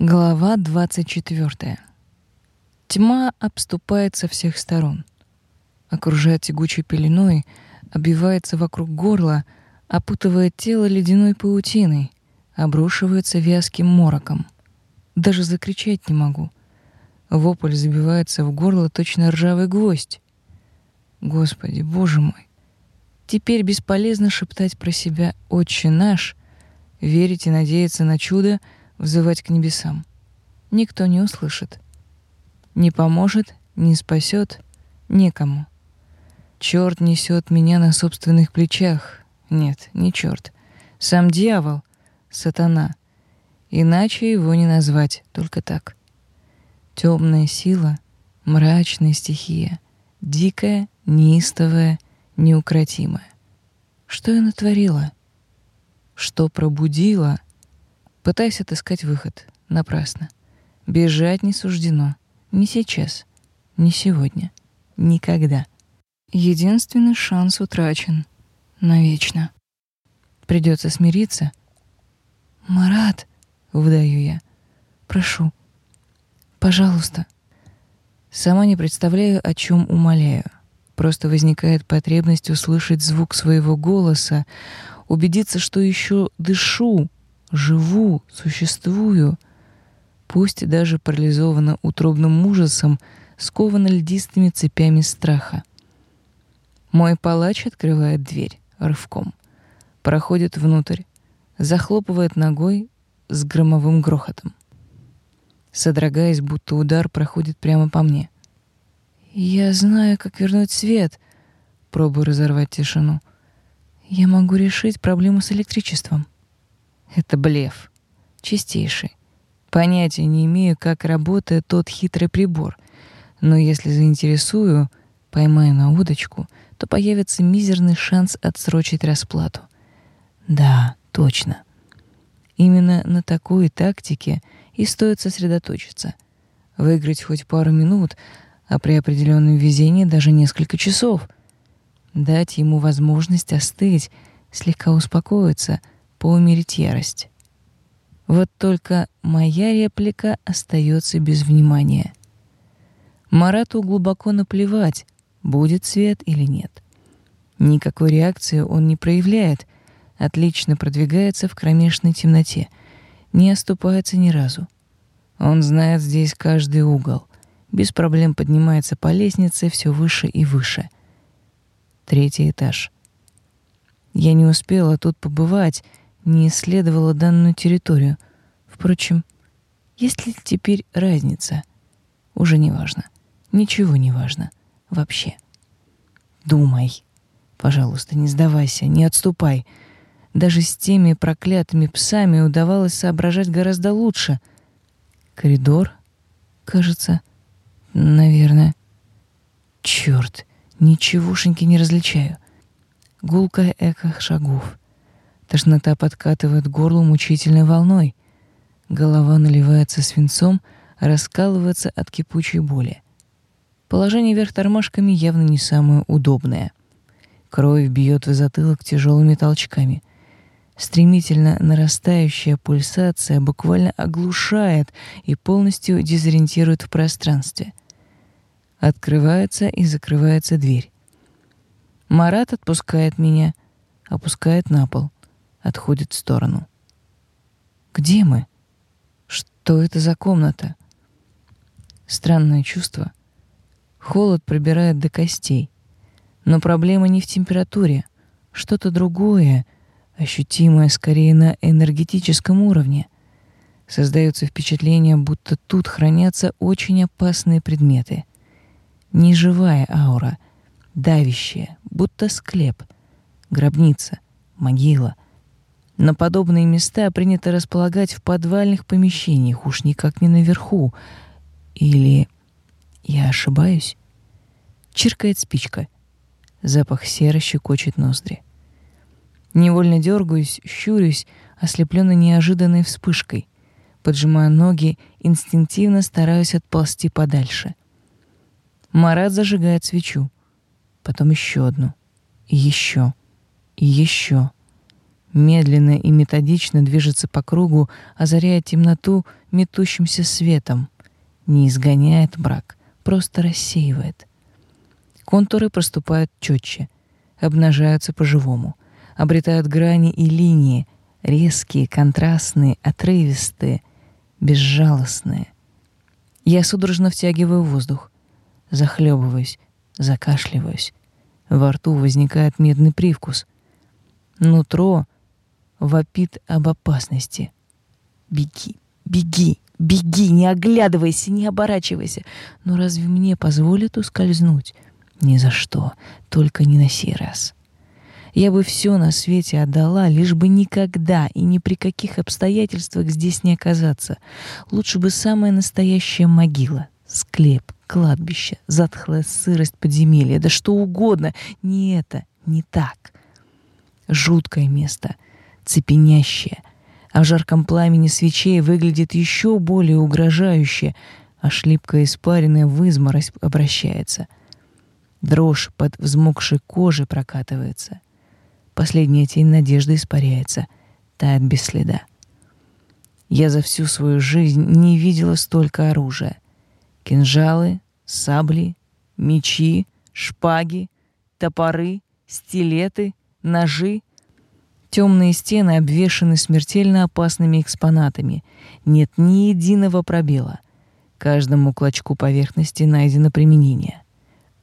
Глава 24. Тьма обступает со всех сторон. Окружает тягучей пеленой, обвивается вокруг горла, опутывает тело ледяной паутиной, обрушивается вязким мороком. Даже закричать не могу. Вопль забивается в горло точно ржавый гвоздь. Господи, Боже мой! Теперь бесполезно шептать про себя «Отче наш», верить и надеяться на чудо, взывать к небесам. Никто не услышит. Не поможет, не спасет никому. Черт несет меня на собственных плечах. Нет, не черт. Сам дьявол, сатана. Иначе его не назвать, только так. Темная сила, мрачная стихия, дикая, неистовая, неукротимая. Что я натворила? Что пробудила? Пытаюсь отыскать выход. Напрасно. Бежать не суждено. Не сейчас. Не сегодня. Никогда. Единственный шанс утрачен. Навечно. Придется смириться. «Марат!» — выдаю я. «Прошу. Пожалуйста». Сама не представляю, о чем умоляю. Просто возникает потребность услышать звук своего голоса, убедиться, что еще дышу, живу, существую, пусть даже парализована утробным ужасом, скована льдистыми цепями страха. Мой палач открывает дверь рывком, проходит внутрь, захлопывает ногой с громовым грохотом. Содрогаясь, будто удар проходит прямо по мне. «Я знаю, как вернуть свет», — пробую разорвать тишину. «Я могу решить проблему с электричеством». Это блеф. Чистейший. Понятия не имею, как работает тот хитрый прибор. Но если заинтересую, поймаю на удочку, то появится мизерный шанс отсрочить расплату. Да, точно. Именно на такой тактике и стоит сосредоточиться. Выиграть хоть пару минут, а при определенном везении даже несколько часов. Дать ему возможность остыть, слегка успокоиться — поумерить ярость. Вот только моя реплика остается без внимания. Марату глубоко наплевать, будет свет или нет. Никакой реакции он не проявляет, отлично продвигается в кромешной темноте, не оступается ни разу. Он знает здесь каждый угол, без проблем поднимается по лестнице все выше и выше. Третий этаж. Я не успела тут побывать, не исследовала данную территорию. Впрочем, есть ли теперь разница? Уже не важно. Ничего не важно. Вообще. Думай. Пожалуйста, не сдавайся, не отступай. Даже с теми проклятыми псами удавалось соображать гораздо лучше. Коридор, кажется, наверное. Черт, ничегошеньки не различаю. Гулкое эхо шагов — Тошнота подкатывает горло мучительной волной. Голова наливается свинцом, раскалывается от кипучей боли. Положение вверх тормашками явно не самое удобное. Кровь бьет в затылок тяжелыми толчками. Стремительно нарастающая пульсация буквально оглушает и полностью дезориентирует в пространстве. Открывается и закрывается дверь. Марат отпускает меня, опускает на пол отходит в сторону. Где мы? Что это за комната? Странное чувство. Холод пробирает до костей. Но проблема не в температуре. Что-то другое, ощутимое скорее на энергетическом уровне. Создается впечатление, будто тут хранятся очень опасные предметы. Неживая аура, давящая, будто склеп, гробница, могила — на подобные места принято располагать в подвальных помещениях, уж никак не наверху. Или я ошибаюсь? Чиркает спичка. Запах серы щекочет ноздри. Невольно дергаюсь, щурюсь, ослепленно неожиданной вспышкой. Поджимаю ноги, инстинктивно стараюсь отползти подальше. Марат зажигает свечу. Потом еще одну. И еще. И еще медленно и методично движется по кругу, озаряя темноту метущимся светом, не изгоняет брак, просто рассеивает. Контуры проступают четче, обнажаются по-живому, обретают грани и линии, резкие, контрастные, отрывистые, безжалостные. Я судорожно втягиваю воздух, захлебываюсь, закашливаюсь. Во рту возникает медный привкус. Нутро вопит об опасности. Беги, беги, беги, не оглядывайся, не оборачивайся. Но разве мне позволят ускользнуть? Ни за что, только не на сей раз. Я бы все на свете отдала, лишь бы никогда и ни при каких обстоятельствах здесь не оказаться. Лучше бы самая настоящая могила, склеп, кладбище, затхлая сырость подземелья, да что угодно. Не это, не так. Жуткое место, цепенящее, а в жарком пламени свечей выглядит еще более угрожающе, а шлипкая испаренная в изморозь обращается. Дрожь под взмокшей кожей прокатывается. Последняя тень надежды испаряется, тает без следа. Я за всю свою жизнь не видела столько оружия. Кинжалы, сабли, мечи, шпаги, топоры, стилеты, ножи. Темные стены обвешаны смертельно опасными экспонатами. Нет ни единого пробела. Каждому клочку поверхности найдено применение.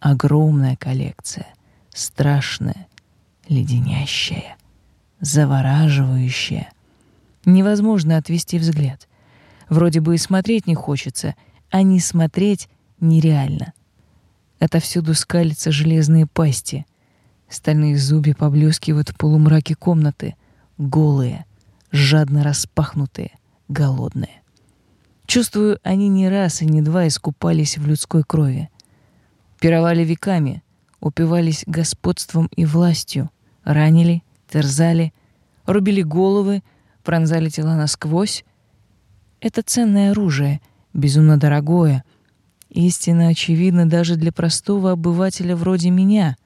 Огромная коллекция. Страшная, леденящая, завораживающая. Невозможно отвести взгляд. Вроде бы и смотреть не хочется, а не смотреть нереально. Отовсюду скалятся железные пасти. Стальные зубья поблескивают в полумраке комнаты, голые, жадно распахнутые, голодные. Чувствую, они не раз и не два искупались в людской крови. Пировали веками, упивались господством и властью, ранили, терзали, рубили головы, пронзали тела насквозь. Это ценное оружие, безумно дорогое, истинно очевидно даже для простого обывателя вроде меня.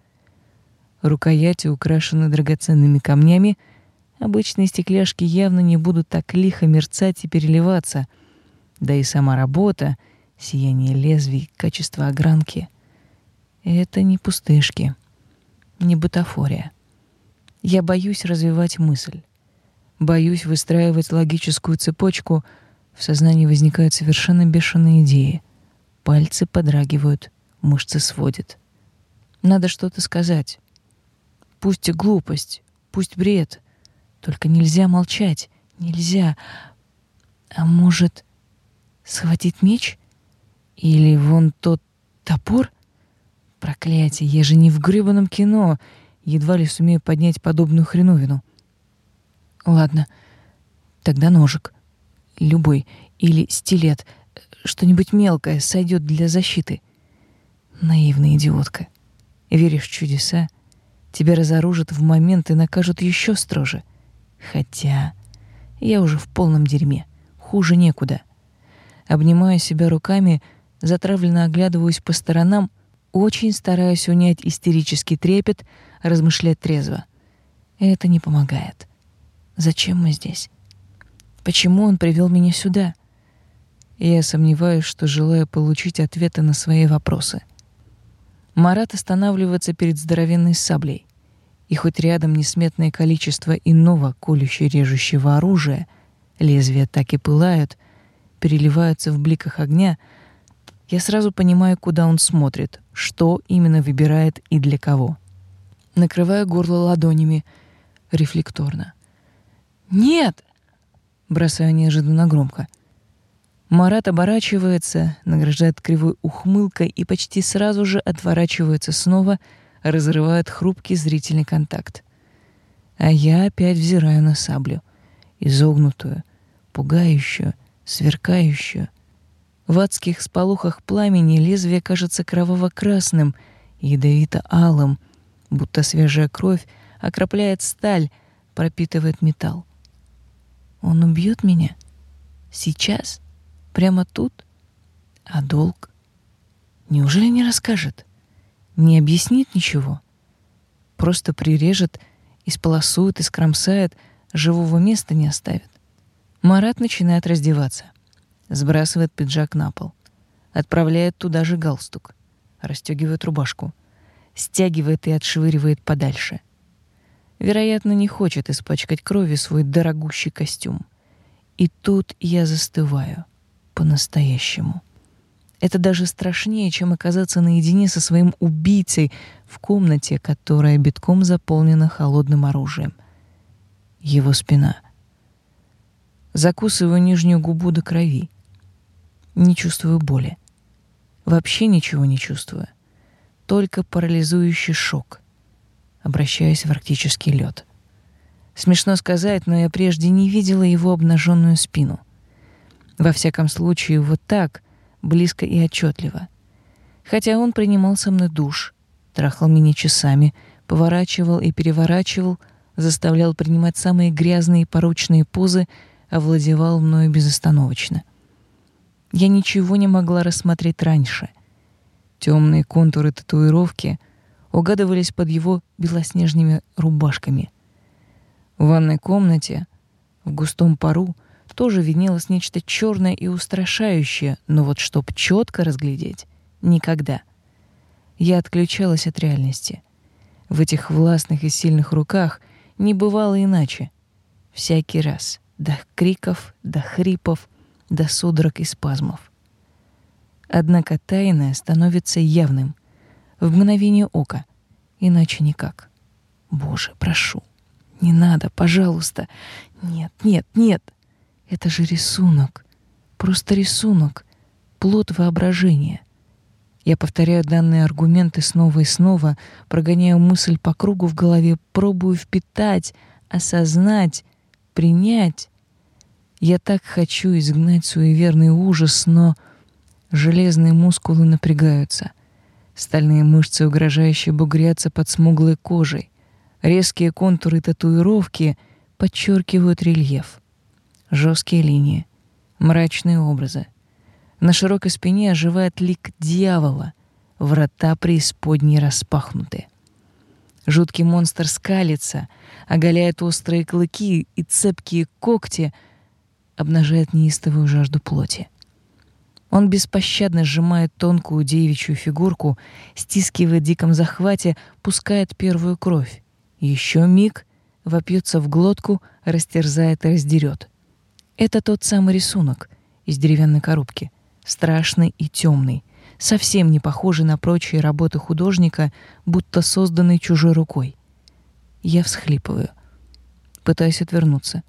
Рукояти украшены драгоценными камнями, обычные стекляшки явно не будут так лихо мерцать и переливаться, да и сама работа, сияние лезвий, качество огранки — это не пустышки, не бутафория. Я боюсь развивать мысль. Боюсь выстраивать логическую цепочку. В сознании возникают совершенно бешеные идеи. Пальцы подрагивают, мышцы сводят. Надо что-то сказать. Пусть и глупость, пусть бред. Только нельзя молчать. Нельзя. А может, схватить меч? Или вон тот топор? Проклятие, я же не в гребаном кино едва ли сумею поднять подобную хреновину. Ладно, тогда ножик. Любой. Или стилет. Что-нибудь мелкое сойдет для защиты. Наивная идиотка. Веришь в чудеса? Тебя разоружат в момент и накажут еще строже. Хотя я уже в полном дерьме. Хуже некуда. Обнимаю себя руками, затравленно оглядываюсь по сторонам, очень стараюсь унять истерический трепет, размышлять трезво. Это не помогает. Зачем мы здесь? Почему он привел меня сюда? Я сомневаюсь, что желаю получить ответы на свои вопросы. Марат останавливается перед здоровенной саблей. И хоть рядом несметное количество иного колюще-режущего оружия, лезвия так и пылают, переливаются в бликах огня, я сразу понимаю, куда он смотрит, что именно выбирает и для кого накрывая горло ладонями рефлекторно. «Нет!» — бросаю неожиданно громко. Марат оборачивается, награждает кривой ухмылкой и почти сразу же отворачивается снова, разрывает хрупкий зрительный контакт. А я опять взираю на саблю, изогнутую, пугающую, сверкающую. В адских сполохах пламени лезвие кажется кроваво-красным, ядовито-алым — будто свежая кровь окропляет сталь, пропитывает металл. Он убьет меня? Сейчас? Прямо тут? А долг? Неужели не расскажет? Не объяснит ничего? Просто прирежет, исполосует и скромсает, живого места не оставит. Марат начинает раздеваться. Сбрасывает пиджак на пол. Отправляет туда же галстук. Расстегивает рубашку. Стягивает и отшвыривает подальше. Вероятно, не хочет испачкать кровью свой дорогущий костюм. И тут я застываю. По-настоящему. Это даже страшнее, чем оказаться наедине со своим убийцей в комнате, которая битком заполнена холодным оружием. Его спина. Закусываю нижнюю губу до крови. Не чувствую боли. Вообще ничего не чувствую. Только парализующий шок. Обращаясь в арктический лед. Смешно сказать, но я прежде не видела его обнаженную спину. Во всяком случае, вот так — близко и отчетливо. Хотя он принимал со мной душ, трахал меня часами, поворачивал и переворачивал, заставлял принимать самые грязные и порочные позы, овладевал мною безостановочно. Я ничего не могла рассмотреть раньше. Темные контуры татуировки угадывались под его белоснежными рубашками. В ванной комнате, в густом пару — тоже виднелось нечто черное и устрашающее, но вот чтоб четко разглядеть — никогда. Я отключалась от реальности. В этих властных и сильных руках не бывало иначе. Всякий раз. До криков, до хрипов, до судорог и спазмов. Однако тайное становится явным. В мгновение ока. Иначе никак. Боже, прошу. Не надо, пожалуйста. Нет, нет, нет. Это же рисунок. Просто рисунок. Плод воображения. Я повторяю данные аргументы снова и снова, прогоняю мысль по кругу в голове, пробую впитать, осознать, принять. Я так хочу изгнать суеверный ужас, но железные мускулы напрягаются. Стальные мышцы угрожающе бугрятся под смуглой кожей. Резкие контуры татуировки подчеркивают рельеф жесткие линии, мрачные образы. На широкой спине оживает лик дьявола, врата преисподней распахнуты. Жуткий монстр скалится, оголяет острые клыки и цепкие когти, обнажает неистовую жажду плоти. Он беспощадно сжимает тонкую девичью фигурку, стискивает в диком захвате, пускает первую кровь. Еще миг — вопьется в глотку, растерзает и раздерет. Это тот самый рисунок из деревянной коробки, страшный и темный, совсем не похожий на прочие работы художника, будто созданный чужой рукой. Я всхлипываю, пытаюсь отвернуться.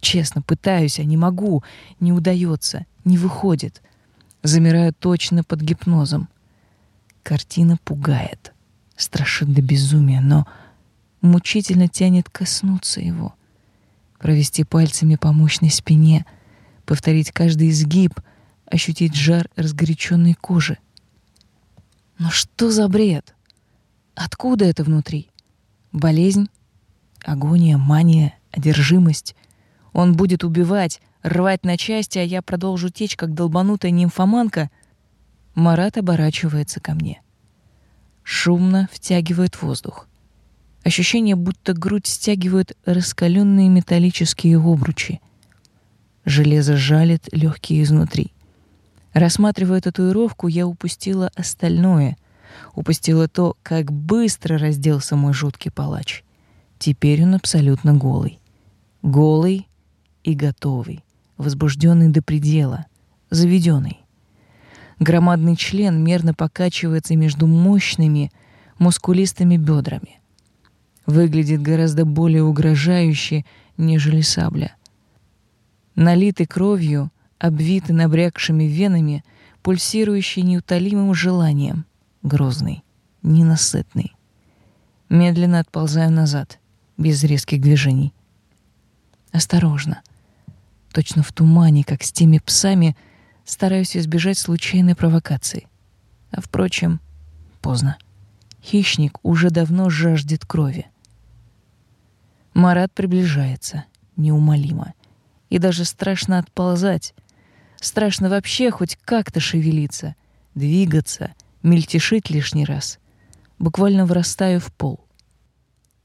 Честно, пытаюсь, а не могу, не удается, не выходит. Замираю точно под гипнозом. Картина пугает, страшит до безумия, но мучительно тянет коснуться его — провести пальцами по мощной спине, повторить каждый изгиб, ощутить жар разгоряченной кожи. Но что за бред? Откуда это внутри? Болезнь? Агония, мания, одержимость? Он будет убивать, рвать на части, а я продолжу течь, как долбанутая нимфоманка? Марат оборачивается ко мне. Шумно втягивает воздух. Ощущение, будто грудь стягивают раскаленные металлические обручи. Железо жалит легкие изнутри. Рассматривая татуировку, я упустила остальное. Упустила то, как быстро разделся мой жуткий палач. Теперь он абсолютно голый. Голый и готовый, возбужденный до предела, заведенный. Громадный член мерно покачивается между мощными, мускулистыми бедрами — выглядит гораздо более угрожающе, нежели сабля. Налитый кровью, обвитый набрякшими венами, пульсирующий неутолимым желанием, грозный, ненасытный. Медленно отползаю назад, без резких движений. Осторожно, точно в тумане, как с теми псами, стараюсь избежать случайной провокации. А, впрочем, поздно. Хищник уже давно жаждет крови. Марат приближается, неумолимо. И даже страшно отползать. Страшно вообще хоть как-то шевелиться, двигаться, мельтешить лишний раз. Буквально врастаю в пол.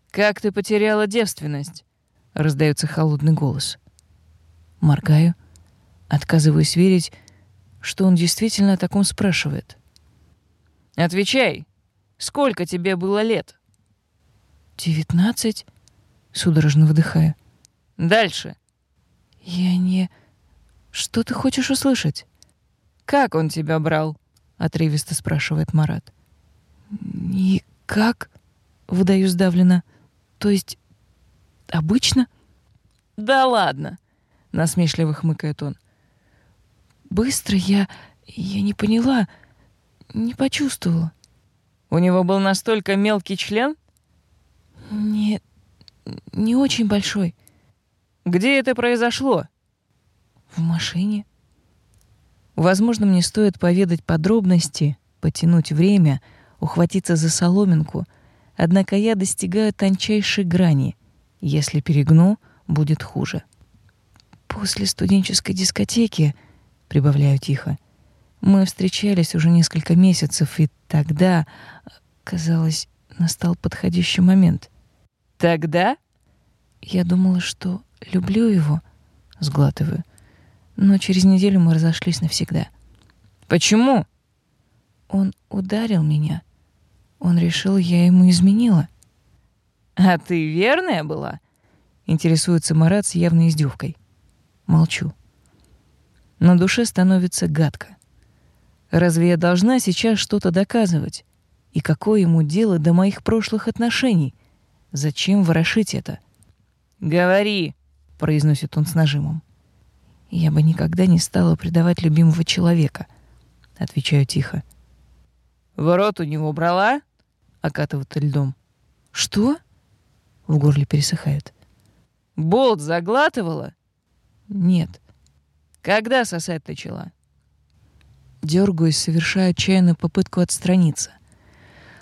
«Как ты потеряла девственность?» — раздается холодный голос. Моргаю. Отказываюсь верить, что он действительно о таком спрашивает. «Отвечай, сколько тебе было лет?» «Девятнадцать?» — судорожно выдыхаю. «Дальше». «Я не... Что ты хочешь услышать?» «Как он тебя брал?» — отрывисто спрашивает Марат. «Никак», — выдаю сдавленно. «То есть обычно?» «Да ладно», — насмешливо хмыкает он. «Быстро я... я не поняла, не почувствовала». «У него был настолько мелкий член?» «Нет, не очень большой». «Где это произошло?» «В машине». Возможно, мне стоит поведать подробности, потянуть время, ухватиться за соломинку, однако я достигаю тончайшей грани. Если перегну, будет хуже. После студенческой дискотеки, прибавляю тихо, мы встречались уже несколько месяцев, и тогда, казалось, настал подходящий момент. Тогда? Я думала, что люблю его, сглатываю. Но через неделю мы разошлись навсегда. Почему? Он ударил меня. Он решил, я ему изменила. А ты верная была? Интересуется Марат с явной издевкой. Молчу. На душе становится гадко. Разве я должна сейчас что-то доказывать? И какое ему дело до моих прошлых отношений? Зачем ворошить это? «Говори», — произносит он с нажимом. Я бы никогда не стала предавать любимого человека, отвечаю тихо. В рот у него брала? окатывает льдом. Что? В горле пересыхает. Болт заглатывала? Нет. Когда сосать начала? Дергаюсь, совершаю отчаянную попытку отстраниться.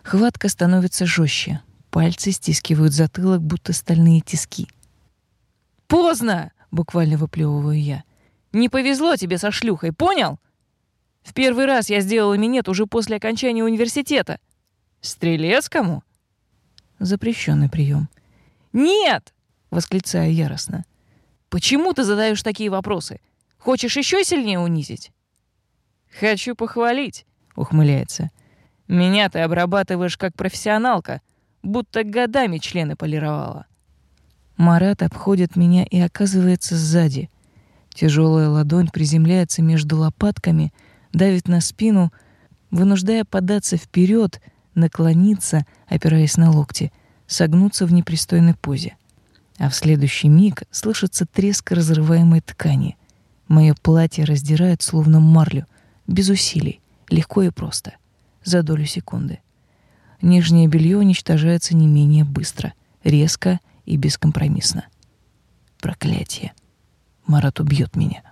Хватка становится жестче. Пальцы стискивают затылок, будто стальные тиски. «Поздно!» — буквально выплевываю я. Не повезло тебе со шлюхой, понял? В первый раз я сделала минет уже после окончания университета. Стрелецкому? Запрещенный прием. Нет! Восклицаю яростно. Почему ты задаешь такие вопросы? Хочешь еще сильнее унизить? Хочу похвалить, ухмыляется. Меня ты обрабатываешь как профессионалка, будто годами члены полировала. Марат обходит меня и оказывается сзади — Тяжелая ладонь приземляется между лопатками, давит на спину, вынуждая податься вперед, наклониться, опираясь на локти, согнуться в непристойной позе. А в следующий миг слышится треск разрываемой ткани. Мое платье раздирает словно марлю, без усилий, легко и просто, за долю секунды. Нижнее белье уничтожается не менее быстро, резко и бескомпромиссно. Проклятие. Марат убьет меня.